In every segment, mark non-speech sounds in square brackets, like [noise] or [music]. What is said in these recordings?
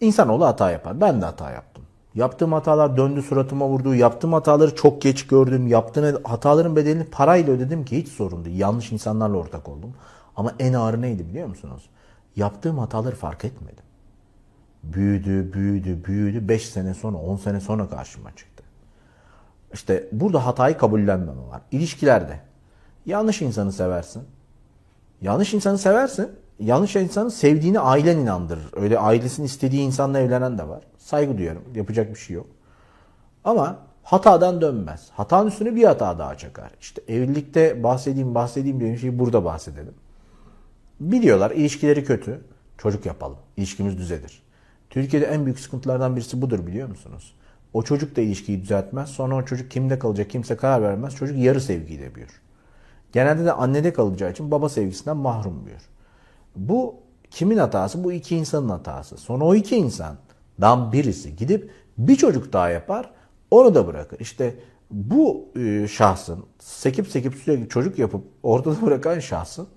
İnsanoğlu hata yapar. Ben de hata yaptım. Yaptığım hatalar döndü suratıma vurdu. Yaptığım hataları çok geç gördüm. Yaptığım hataların bedelini parayla ödedim ki hiç sorun değil. Yanlış insanlarla ortak oldum. Ama en ağır neydi biliyor musunuz? Yaptığım hataları fark etmedim. Büyüdü, büyüdü, büyüdü. 5 sene sonra, 10 sene sonra karşıma çıktı. İşte burada hatayı kabullenmeme var. İlişkilerde. Yanlış insanı seversin. Yanlış insanı seversin. Yanlış insanı sevdiğini ailen inandırır. Öyle ailesinin istediği insanla evlenen de var. Saygı duyarım. Yapacak bir şey yok. Ama hatadan dönmez. Hatanın üstüne bir hata daha çakar. İşte evlilikte bahsedeyim bahsedeyim diye bir şeyi burada bahsedelim. Biliyorlar ilişkileri kötü. Çocuk yapalım. İlişkimiz düzelir. Türkiye'de en büyük sıkıntılardan birisi budur biliyor musunuz? O çocuk da ilişkiyi düzeltmez. Sonra o çocuk kimde kalacak kimse karar vermez. Çocuk yarı sevgiyle büyür. Genelde de annede kalacağı için baba sevgisinden mahrum büyür. Bu kimin hatası? Bu iki insanın hatası. Sonra o iki insandan birisi gidip bir çocuk daha yapar. Onu da bırakır. İşte bu e, şahsın sekip sekip sürekli çocuk yapıp ortada [laughs] bırakan şahsın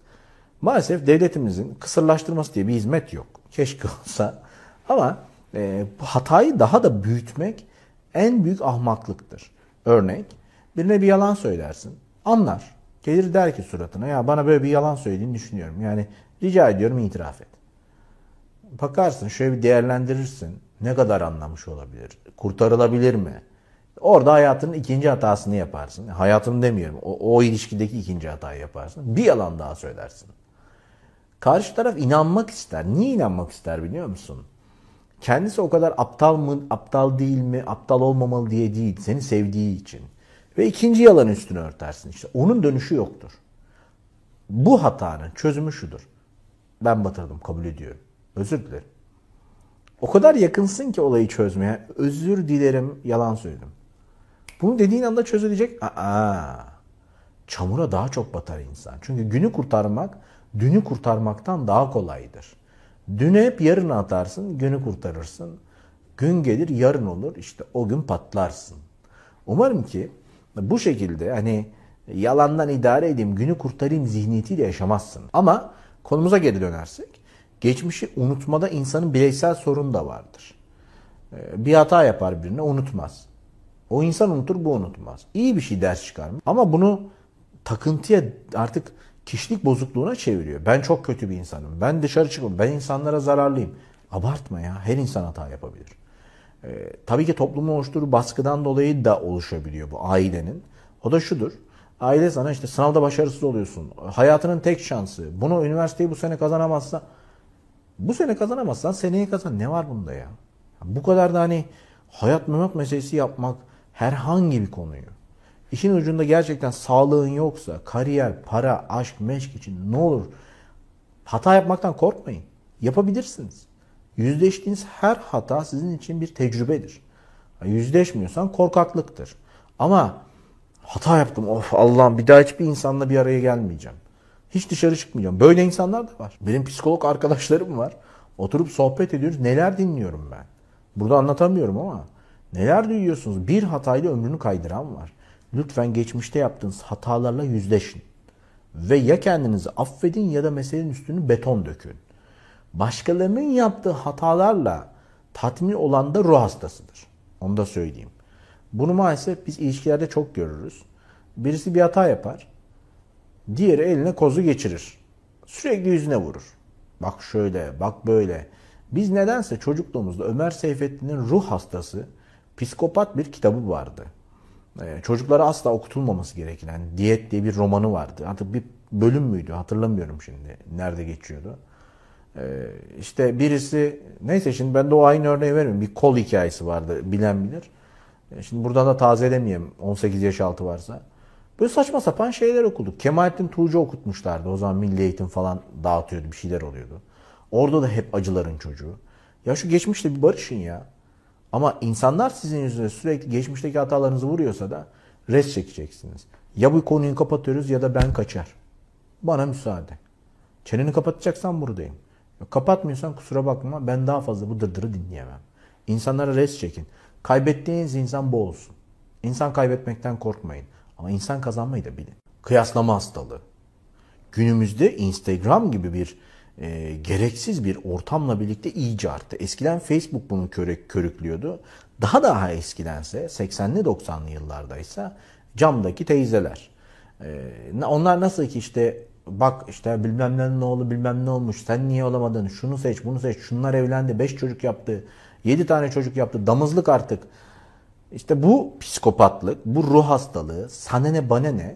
maalesef devletimizin kısırlaştırması diye bir hizmet yok. Keşke olsa. Ama e, bu hatayı daha da büyütmek en büyük ahmaklıktır. Örnek birine bir yalan söylersin. Anlar. Gelir der ki suratına ya bana böyle bir yalan söylediğini düşünüyorum. Yani rica ediyorum itiraf et. Bakarsın şöyle bir değerlendirirsin. Ne kadar anlamış olabilir? Kurtarılabilir mi? Orada hayatının ikinci hatasını yaparsın. Hayatını demiyorum. O, o ilişkideki ikinci hatayı yaparsın. Bir yalan daha söylersin. Karşı taraf inanmak ister. Niye inanmak ister biliyor musun? Kendisi o kadar aptal mı, aptal değil mi, aptal olmamalı diye değil. Seni sevdiği için. Ve ikinci yalan üstünü örtersin işte. Onun dönüşü yoktur. Bu hatanın çözümü şudur. Ben batırdım kabul ediyorum. Özür dilerim. O kadar yakınsın ki olayı çözmeye. Özür dilerim yalan söyledim. Bunu dediğin anda çözülecek. Aa, çamura daha çok batar insan. Çünkü günü kurtarmak dünü kurtarmaktan daha kolaydır. Dünü hep yarın atarsın, günü kurtarırsın. Gün gelir yarın olur işte o gün patlarsın. Umarım ki bu şekilde hani yalandan idare edeyim, günü kurtarayım zihniyetiyle yaşamazsın. Ama konumuza geri dönersek, geçmişi unutmada insanın bireysel sorunu da vardır. Ee, bir hata yapar birine unutmaz. O insan unutur, bu unutmaz. İyi bir şey ders çıkarmış. Ama bunu takıntıya artık kişilik bozukluğuna çeviriyor. Ben çok kötü bir insanım. Ben dışarı çıkmam. Ben insanlara zararlıyım. Abartma ya. Her insan hata yapabilir. Ee, tabii ki toplumun oluşturduğu baskıdan dolayı da oluşabiliyor bu ailenin. O da şudur. Aile sana işte sınavda başarısız oluyorsun. Hayatının tek şansı. Bunu üniversiteyi bu sene kazanamazsa bu sene kazanamazsan seneye kazan. Ne var bunda ya? Bu kadar da hani hayat memat meselesi yapmak herhangi bir konuyu. İşin ucunda gerçekten sağlığın yoksa kariyer, para, aşk, meşk için ne olur hata yapmaktan korkmayın. Yapabilirsiniz. Yüzleştiğiniz her hata sizin için bir tecrübedir. Yüzleşmiyorsan korkaklıktır. Ama hata yaptım of Allah'ım bir daha hiçbir insanla bir araya gelmeyeceğim. Hiç dışarı çıkmayacağım. Böyle insanlar da var. Benim psikolog arkadaşlarım var. Oturup sohbet ediyoruz. Neler dinliyorum ben. Burada anlatamıyorum ama neler duyuyorsunuz? Bir hatayla ömrünü kaydıran var. Lütfen geçmişte yaptığınız hatalarla yüzleşin. Ve ya kendinizi affedin ya da meselenin üstünü beton dökün. Başkalarının yaptığı hatalarla tatmin olan da ruh hastasıdır. Onu da söyleyeyim. Bunu maalesef biz ilişkilerde çok görürüz. Birisi bir hata yapar. Diğeri eline kozu geçirir. Sürekli yüzüne vurur. Bak şöyle, bak böyle. Biz nedense çocukluğumuzda Ömer Seyfettin'in ruh hastası, psikopat bir kitabı vardı. Ee, çocuklara asla okutulmaması gereken Diyet diye bir romanı vardı. Artık bir bölüm müydü hatırlamıyorum şimdi nerede geçiyordu. Ee, işte birisi neyse şimdi ben de o aynı örneği vermiyorum. Bir kol hikayesi vardı bilen bilir. Şimdi buradan da tazelemeyeyim 18 yaş altı varsa. Böyle saçma sapan şeyler okuduk. Kemalettin Tuğcu okutmuşlardı. O zaman milli eğitim falan dağıtıyordu bir şeyler oluyordu. Orada da hep acıların çocuğu. Ya şu geçmişte bir barışın ya. Ama insanlar sizin yüzünüzde sürekli geçmişteki hatalarınızı vuruyorsa da res çekeceksiniz. Ya bu konuyu kapatıyoruz ya da ben kaçar. Bana müsaade. Çeneni kapatacaksan buradayım. Kapatmıyorsan kusura bakma ben daha fazla bu dırdırı dinleyemem. İnsanlara res çekin. Kaybettiğiniz insan bu olsun. İnsan kaybetmekten korkmayın. Ama insan kazanmayı da bilin. Kıyaslama hastalığı. Günümüzde Instagram gibi bir e, gereksiz bir ortamla birlikte iyice arttı. Eskiden Facebook bunu körük, körüklüyordu. Daha daha eskidense 80'li 90'lı yıllardaysa camdaki teyzeler. E, onlar nasıl ki işte bak işte bilmem ne oldu bilmem ne olmuş sen niye olamadın şunu seç bunu seç şunlar evlendi 5 çocuk yaptı 7 tane çocuk yaptı damızlık artık. İşte bu psikopatlık bu ruh hastalığı sana ne bana ne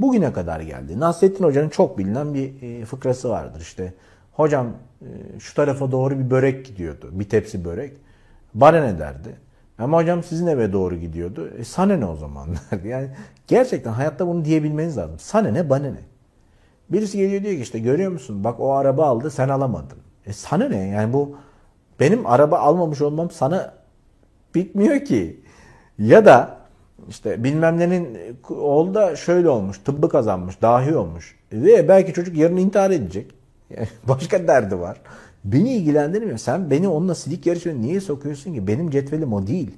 bugüne kadar geldi. Nasrettin Hoca'nın çok bilinen bir e, fıkrası vardır işte. Hocam e, şu tarafa doğru bir börek gidiyordu. Bir tepsi börek. Bana ne derdi? Ama hocam sizin eve doğru gidiyordu. E sana ne o zaman [laughs] derdi. Yani gerçekten hayatta bunu diyebilmeniz lazım. Sana ne bana ne? Birisi geliyor diyor ki işte görüyor musun? Bak o araba aldı sen alamadın. E sana ne? Yani bu benim araba almamış olmam sana bitmiyor ki. Ya da işte bilmem nenin oğlu da şöyle olmuş, tıbbı kazanmış, dahi olmuş. Ve belki çocuk yarın intihar edecek. [laughs] başka derdi var. Beni ilgilendirmiyor. Sen beni onunla silik yarışına niye sokuyorsun ki? Benim cetvelim o değil.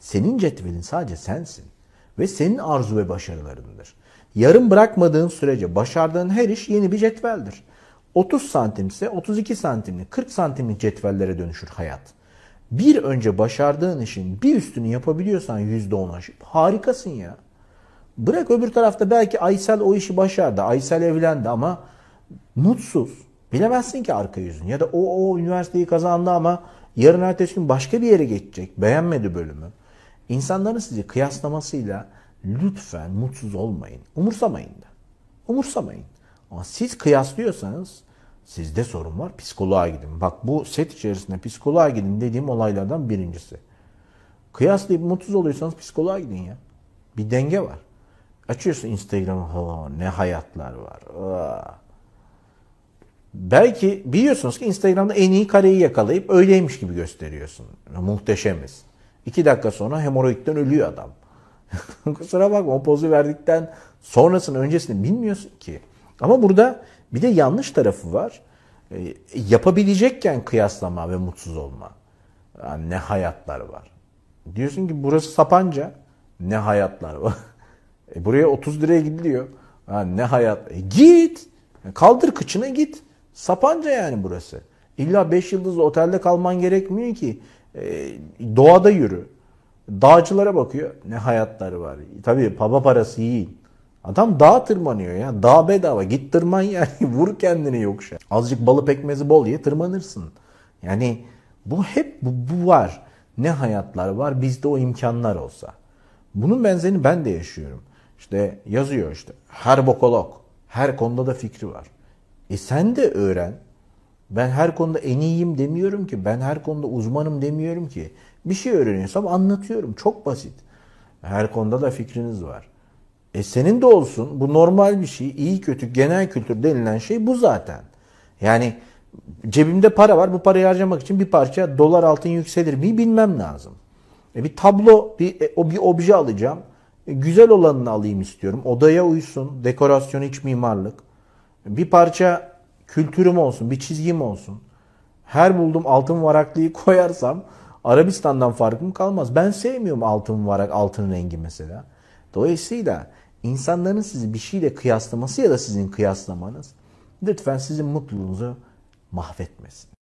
Senin cetvelin sadece sensin. Ve senin arzu ve başarılarındır. Yarım bırakmadığın sürece başardığın her iş yeni bir cetveldir. 30 santimse 32 santimlik, 40 santimlik cetvellere dönüşür hayat. Bir önce başardığın işin bir üstünü yapabiliyorsan %10 aşıp harikasın ya. Bırak öbür tarafta belki Aysel o işi başardı. Aysel evlendi ama mutsuz. Bilemezsin ki arka yüzünü. Ya da o, o üniversiteyi kazandı ama yarın ertesi gün başka bir yere geçecek. Beğenmedi bölümü. İnsanların sizi kıyaslamasıyla lütfen mutsuz olmayın. Umursamayın da. Umursamayın. Ama siz kıyaslıyorsanız sizde sorun var. Psikoloğa gidin. Bak bu set içerisinde psikoloğa gidin dediğim olaylardan birincisi. Kıyaslayıp mutsuz oluyorsanız psikoloğa gidin ya. Bir denge var. Açıyorsun Instagram'ı. Ne hayatlar var. Belki biliyorsunuz ki Instagram'da en iyi kareyi yakalayıp öyleymiş gibi gösteriyorsun. Muhteşemiz. İki dakika sonra hemoroidden ölüyor adam. [laughs] Kusura bakma o pozu verdikten sonrasını öncesini bilmiyorsun ki. Ama burada bir de yanlış tarafı var. E, yapabilecekken kıyaslama ve mutsuz olma. Yani ne hayatlar var. Diyorsun ki burası Sapanca. Ne hayatlar var. [laughs] E, buraya 30 liraya gidiliyor. Ha, ne hayat. E, git. Kaldır kıçına git. Sapanca yani burası. İlla 5 yıldızlı otelde kalman gerekmiyor ki. E, doğada yürü. Dağcılara bakıyor. Ne hayatları var. Tabii baba parası yiyin. Adam dağ tırmanıyor ya. Dağ bedava. Git tırman yani. [laughs] Vur kendini yokuşa. Azıcık balı pekmezi bol ye tırmanırsın. Yani bu hep bu, bu var. Ne hayatlar var bizde o imkanlar olsa. Bunun benzerini ben de yaşıyorum. İşte yazıyor işte. Her bokolog. Her konuda da fikri var. E sen de öğren. Ben her konuda en iyiyim demiyorum ki. Ben her konuda uzmanım demiyorum ki. Bir şey öğreniyorsam anlatıyorum. Çok basit. Her konuda da fikriniz var. E senin de olsun. Bu normal bir şey. İyi kötü genel kültür denilen şey bu zaten. Yani cebimde para var. Bu parayı harcamak için bir parça dolar altın yükselir mi bilmem lazım. E bir tablo, bir, e, bir obje alacağım. E güzel olanını alayım istiyorum. Odaya uysun. Dekorasyon, iç mimarlık. Bir parça kültürüm olsun, bir çizgim olsun. Her buldum altın varaklıyı [laughs] koyarsam Arabistan'dan farkım kalmaz. Ben sevmiyorum altın varak, altın rengi mesela. Dolayısıyla insanların sizi bir şeyle kıyaslaması ya da sizin kıyaslamanız lütfen sizin mutluluğunuzu mahvetmesin.